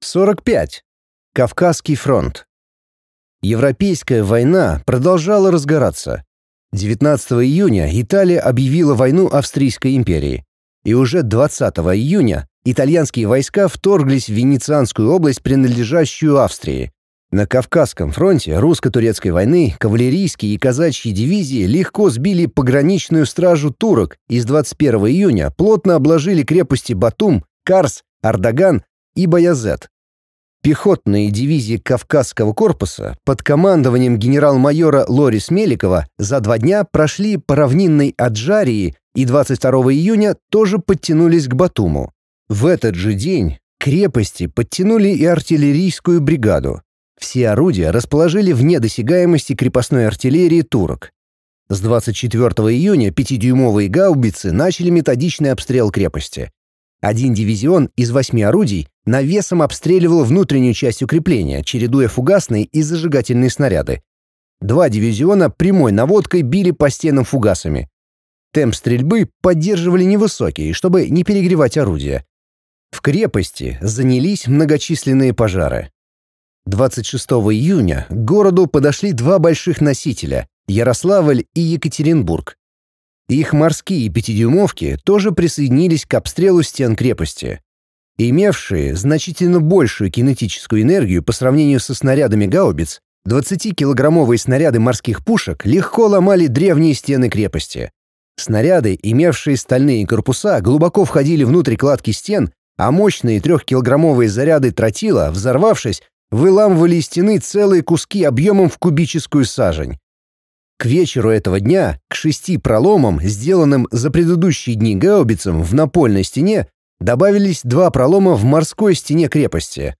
45. Кавказский фронт. Европейская война продолжала разгораться. 19 июня Италия объявила войну Австрийской империи. И уже 20 июня итальянские войска вторглись в Венецианскую область, принадлежащую Австрии. На Кавказском фронте русско-турецкой войны кавалерийские и казачьи дивизии легко сбили пограничную стражу турок и с 21 июня плотно обложили крепости Батум, Карс, Ардаган и Баязет. Пехотные дивизии Кавказского корпуса под командованием генерал-майора Лорис Меликова за два дня прошли по равнинной Аджарии и 22 июня тоже подтянулись к Батуму. В этот же день крепости подтянули и артиллерийскую бригаду. Все орудия расположили вне досягаемости крепостной артиллерии турок. С 24 июня пятидюймовые гаубицы начали методичный обстрел крепости. Один дивизион из восьми орудий навесом обстреливал внутреннюю часть укрепления, чередуя фугасные и зажигательные снаряды. Два дивизиона прямой наводкой били по стенам фугасами. Темп стрельбы поддерживали невысокий, чтобы не перегревать орудия. В крепости занялись многочисленные пожары. 26 июня к городу подошли два больших носителя – Ярославль и Екатеринбург. Их морские пятидюймовки тоже присоединились к обстрелу стен крепости. Имевшие значительно большую кинетическую энергию по сравнению со снарядами гаубиц, 20-килограммовые снаряды морских пушек легко ломали древние стены крепости. Снаряды, имевшие стальные корпуса, глубоко входили внутрь кладки стен, а мощные трехкилограммовые заряды тротила, взорвавшись, выламывали из стены целые куски объемом в кубическую сажень. К вечеру этого дня к шести проломам, сделанным за предыдущие дни гаубицам в напольной стене, добавились два пролома в морской стене крепости.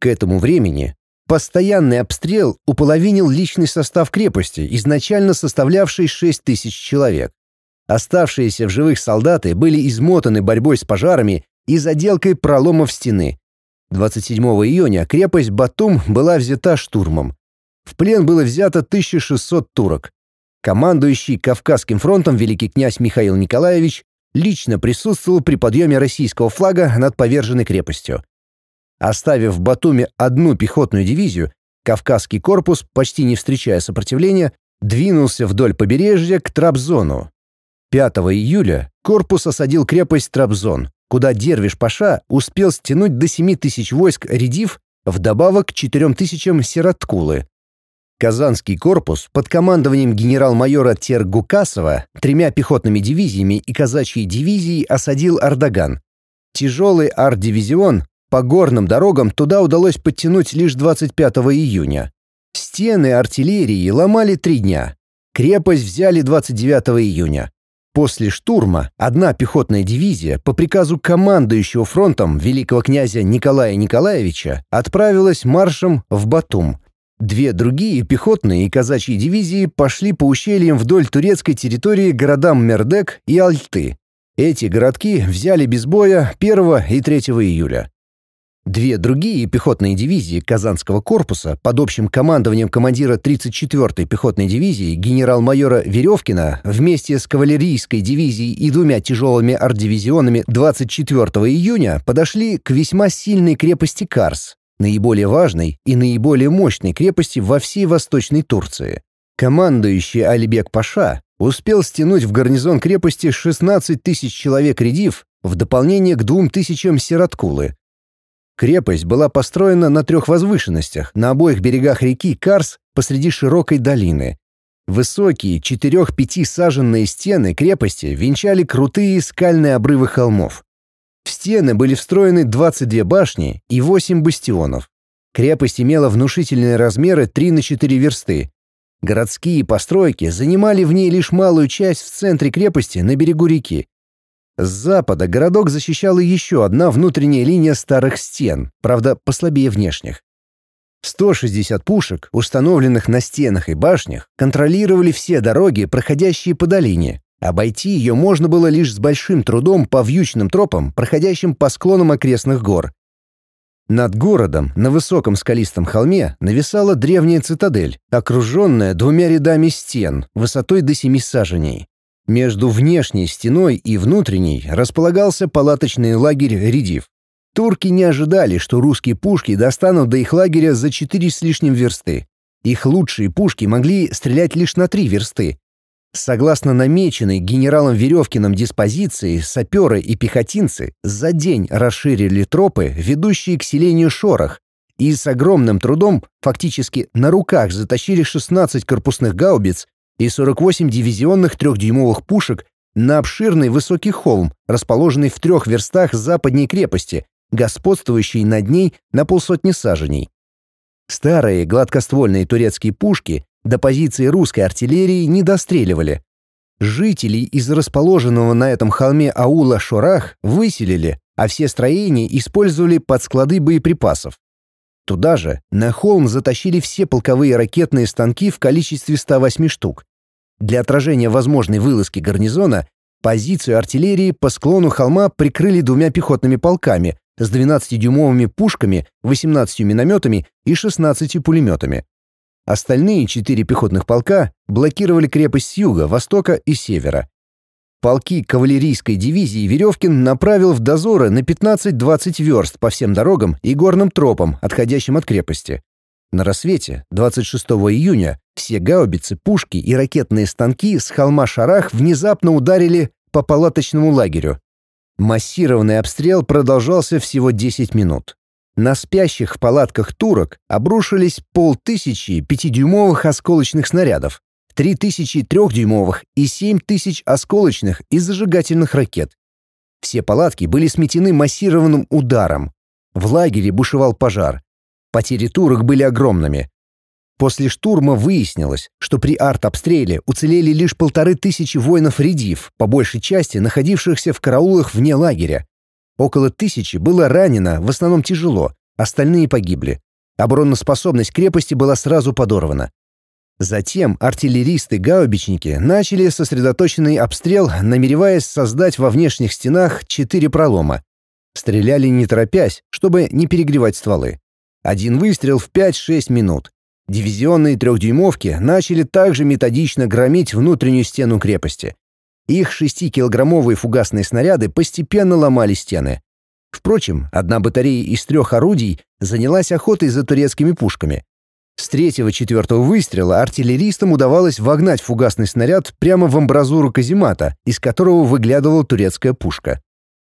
К этому времени постоянный обстрел уполовинил личный состав крепости, изначально составлявший 6 тысяч человек. Оставшиеся в живых солдаты были измотаны борьбой с пожарами и заделкой проломов стены. 27 июня крепость Батум была взята штурмом. В плен было взято 1600 турок. Командующий Кавказским фронтом великий князь Михаил Николаевич лично присутствовал при подъеме российского флага над поверженной крепостью. Оставив в Батуме одну пехотную дивизию, Кавказский корпус, почти не встречая сопротивления, двинулся вдоль побережья к Трабзону. 5 июля корпус осадил крепость Трабзон, куда Дервиш-Паша успел стянуть до 7 тысяч войск редив, вдобавок к 4 тысячам сираткулы. Казанский корпус под командованием генерал-майора Тергукасова тремя пехотными дивизиями и казачьей дивизией осадил Ардаган. Тяжелый арт-дивизион по горным дорогам туда удалось подтянуть лишь 25 июня. Стены артиллерии ломали три дня. Крепость взяли 29 июня. После штурма одна пехотная дивизия по приказу командующего фронтом великого князя Николая Николаевича отправилась маршем в Батум – Две другие пехотные и казачьи дивизии пошли по ущельям вдоль турецкой территории городам Мердек и Альты. Эти городки взяли без боя 1 и 3 июля. Две другие пехотные дивизии Казанского корпуса под общим командованием командира 34-й пехотной дивизии генерал-майора Веревкина вместе с кавалерийской дивизией и двумя тяжелыми арт-дивизионами 24 июня подошли к весьма сильной крепости Карс, наиболее важной и наиболее мощной крепости во всей Восточной Турции. Командующий Алибек Паша успел стянуть в гарнизон крепости 16 тысяч человек редив в дополнение к двум тысячам сираткулы. Крепость была построена на трех возвышенностях на обоих берегах реки Карс посреди широкой долины. Высокие четырех-пяти саженные стены крепости венчали крутые скальные обрывы холмов. В стены были встроены 22 башни и 8 бастионов. Крепость имела внушительные размеры 3 на 4 версты. Городские постройки занимали в ней лишь малую часть в центре крепости на берегу реки. С запада городок защищала еще одна внутренняя линия старых стен, правда, послабее внешних. 160 пушек, установленных на стенах и башнях, контролировали все дороги, проходящие по долине, Обойти ее можно было лишь с большим трудом по вьючным тропам, проходящим по склонам окрестных гор. Над городом, на высоком скалистом холме, нависала древняя цитадель, окруженная двумя рядами стен, высотой до семи саженей. Между внешней стеной и внутренней располагался палаточный лагерь Редив. Турки не ожидали, что русские пушки достанут до их лагеря за четыре с лишним версты. Их лучшие пушки могли стрелять лишь на три версты. Согласно намеченной генералом Веревкиным диспозиции, саперы и пехотинцы за день расширили тропы, ведущие к селению Шорох, и с огромным трудом, фактически на руках, затащили 16 корпусных гаубиц и 48 дивизионных трехдюймовых пушек на обширный высокий холм, расположенный в трех верстах западней крепости, господствующий над ней на полсотни саженей. Старые гладкоствольные турецкие пушки до позиции русской артиллерии не достреливали. Жителей из расположенного на этом холме аула Шорах выселили, а все строения использовали под склады боеприпасов. Туда же на холм затащили все полковые ракетные станки в количестве 108 штук. Для отражения возможной вылазки гарнизона позицию артиллерии по склону холма прикрыли двумя пехотными полками с 12-дюймовыми пушками, 18 минометами и 16 пулеметами. Остальные четыре пехотных полка блокировали крепость с юга, востока и севера. Полки кавалерийской дивизии Веревкин направил в дозоры на 15-20 верст по всем дорогам и горным тропам, отходящим от крепости. На рассвете, 26 июня, все гаубицы, пушки и ракетные станки с холма Шарах внезапно ударили по палаточному лагерю. Массированный обстрел продолжался всего 10 минут. На спящих в палатках турок обрушились полтысячи пятидюймовых осколочных снарядов, три тысячи трехдюймовых и семь тысяч осколочных и зажигательных ракет. Все палатки были сметены массированным ударом. В лагере бушевал пожар. Потери турок были огромными. После штурма выяснилось, что при артобстреле уцелели лишь полторы тысячи воинов-редив, по большей части находившихся в караулах вне лагеря, Около тысячи было ранено, в основном тяжело, остальные погибли. Обороноспособность крепости была сразу подорвана. Затем артиллеристы-гаубичники начали сосредоточенный обстрел, намереваясь создать во внешних стенах четыре пролома. Стреляли не торопясь, чтобы не перегревать стволы. Один выстрел в 5-6 минут. Дивизионные трехдюймовки начали также методично громить внутреннюю стену крепости. Их шестикилограммовые фугасные снаряды постепенно ломали стены. Впрочем, одна батарея из трех орудий занялась охотой за турецкими пушками. С третьего-четвертого выстрела артиллеристам удавалось вогнать фугасный снаряд прямо в амбразуру каземата, из которого выглядывала турецкая пушка.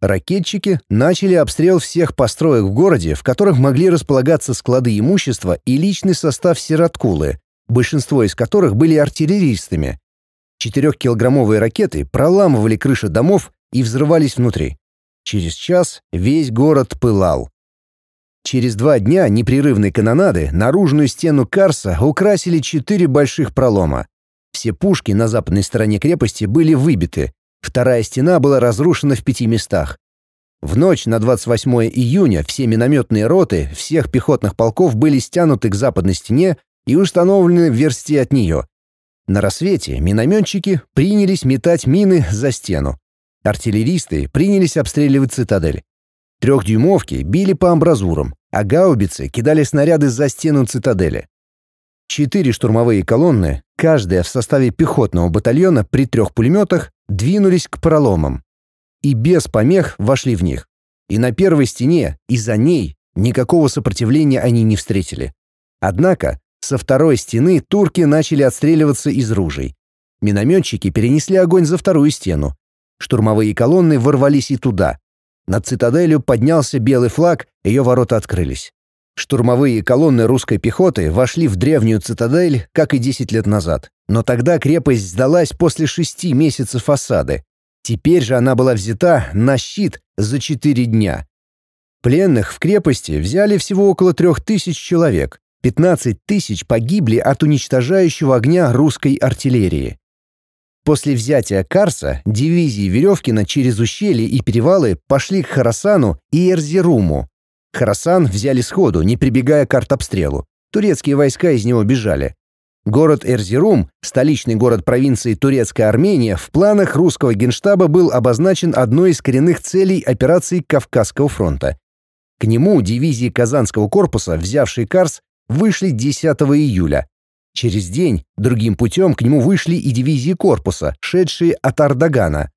Ракетчики начали обстрел всех построек в городе, в которых могли располагаться склады имущества и личный состав Сираткулы, большинство из которых были артиллеристами. Четырехкилограммовые ракеты проламывали крыши домов и взрывались внутри. Через час весь город пылал. Через два дня непрерывной канонады наружную стену Карса украсили четыре больших пролома. Все пушки на западной стороне крепости были выбиты. Вторая стена была разрушена в пяти местах. В ночь на 28 июня все минометные роты всех пехотных полков были стянуты к западной стене и установлены в версте от нее. На рассвете минометчики принялись метать мины за стену. Артиллеристы принялись обстреливать цитадель. Трехдюймовки били по амбразурам, а гаубицы кидали снаряды за стену цитадели. Четыре штурмовые колонны, каждая в составе пехотного батальона при трех пулеметах, двинулись к проломам. И без помех вошли в них. И на первой стене, и за ней никакого сопротивления они не встретили. Однако со второй стены турки начали отстреливаться из ружей. Минометчики перенесли огонь за вторую стену. Штурмовые колонны ворвались и туда. Над цитаделью поднялся белый флаг, ее ворота открылись. Штурмовые колонны русской пехоты вошли в древнюю цитадель, как и 10 лет назад. Но тогда крепость сдалась после шести месяцев осады. Теперь же она была взята на щит за четыре дня. Пленных в крепости взяли всего около трех тысяч человек. 15 тысяч погибли от уничтожающего огня русской артиллерии. После взятия Карса дивизии Веревкина через ущелья и перевалы пошли к Харасану и Эрзеруму. Харасан взяли сходу, не прибегая к артобстрелу. Турецкие войска из него бежали. Город Эрзерум, столичный город провинции Турецкая Армения, в планах русского генштаба был обозначен одной из коренных целей операции Кавказского фронта. К нему дивизии Казанского корпуса, взявшие Карс, вышли 10 июля. Через день другим путем к нему вышли и дивизии корпуса, шедшие от Ардагана.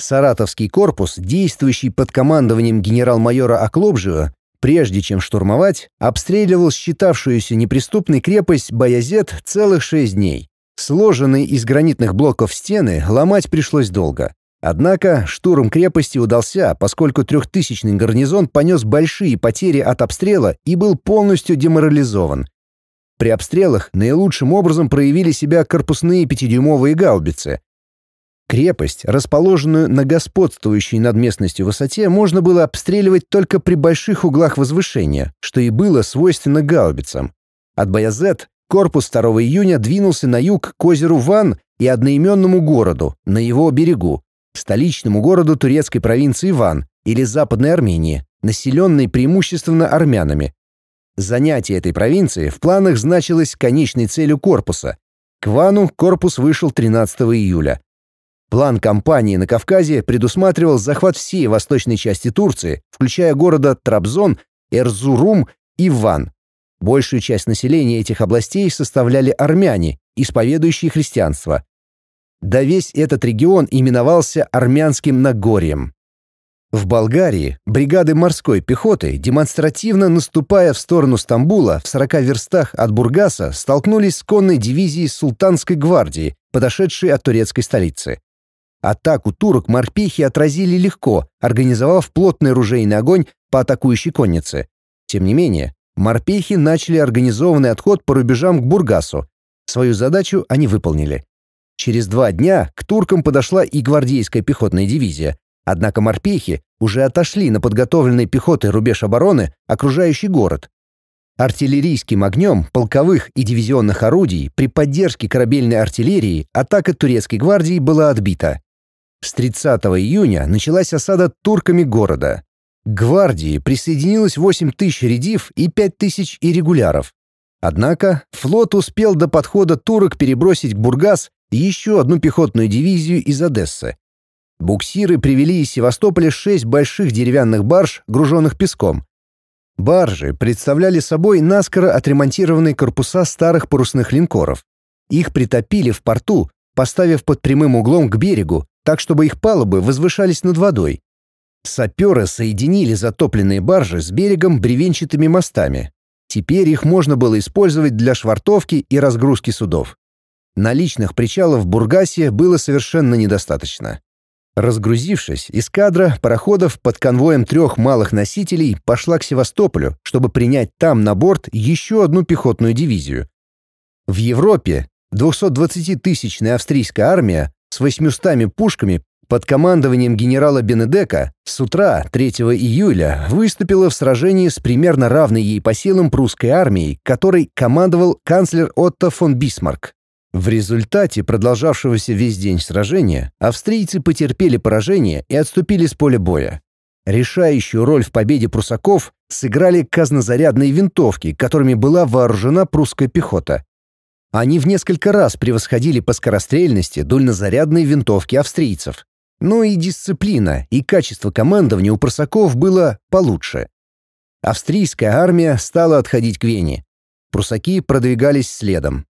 Саратовский корпус, действующий под командованием генерал-майора Оклобжио, прежде чем штурмовать, обстреливал считавшуюся неприступной крепость Баязет целых шесть дней. Сложенные из гранитных блоков стены ломать пришлось долго. Однако штурм крепости удался, поскольку трехтысячный гарнизон понес большие потери от обстрела и был полностью деморализован. При обстрелах наилучшим образом проявили себя корпусные пятидюймовые гаубицы. Крепость, расположенную на господствующей над местностью высоте, можно было обстреливать только при больших углах возвышения, что и было свойственно гаубицам. От Баязет корпус 2 июня двинулся на юг к озеру Ван и одноименному городу, на его берегу, столичному городу турецкой провинции Ван или Западной Армении, населенной преимущественно армянами. Занятие этой провинции в планах значилось конечной целью корпуса. К Вану корпус вышел 13 июля. План кампании на Кавказе предусматривал захват всей восточной части Турции, включая города Трабзон, Эрзурум и Ван. Большую часть населения этих областей составляли армяне, исповедующие христианство да весь этот регион именовался Армянским Нагорьем. В Болгарии бригады морской пехоты, демонстративно наступая в сторону Стамбула в 40 верстах от Бургаса, столкнулись с конной дивизией Султанской гвардии, подошедшей от турецкой столицы. Атаку турок морпехи отразили легко, организовав плотный ружейный огонь по атакующей коннице. Тем не менее, морпехи начали организованный отход по рубежам к Бургасу. Свою задачу они выполнили. Через два дня к туркам подошла и гвардейская пехотная дивизия, однако морпехи уже отошли на подготовленный пехотой рубеж обороны, окружающий город. Артиллерийским огнем полковых и дивизионных орудий при поддержке корабельной артиллерии атака турецкой гвардии была отбита. С 30 июня началась осада турками города. К гвардии присоединилось 8 тысяч редив и 5 тысяч иррегуляров. Однако флот успел до подхода турок перебросить к Бургас еще одну пехотную дивизию из Одессы. Буксиры привели из Севастополя шесть больших деревянных барж, груженных песком. Баржи представляли собой наскоро отремонтированные корпуса старых парусных линкоров. Их притопили в порту, поставив под прямым углом к берегу, так чтобы их палубы возвышались над водой. Саперы соединили затопленные баржи с берегом бревенчатыми мостами. Теперь их можно было использовать для швартовки и разгрузки судов. Наличных причалов в Бургасе было совершенно недостаточно. Разгрузившись, эскадра пароходов под конвоем трех малых носителей пошла к Севастополю, чтобы принять там на борт еще одну пехотную дивизию. В Европе 220-тысячная австрийская армия с 800 пушками под командованием генерала Бенедека с утра 3 июля выступила в сражении с примерно равной ей по силам прусской армией, которой командовал канцлер Отто фон Бисмарк. В результате продолжавшегося весь день сражения австрийцы потерпели поражение и отступили с поля боя. Решающую роль в победе прусаков сыграли казнозарядные винтовки, которыми была вооружена прусская пехота. Они в несколько раз превосходили по скорострельности дульнозарядные винтовки австрийцев. Но и дисциплина, и качество командования у прусаков было получше. Австрийская армия стала отходить к Вене. Прусаки продвигались следом.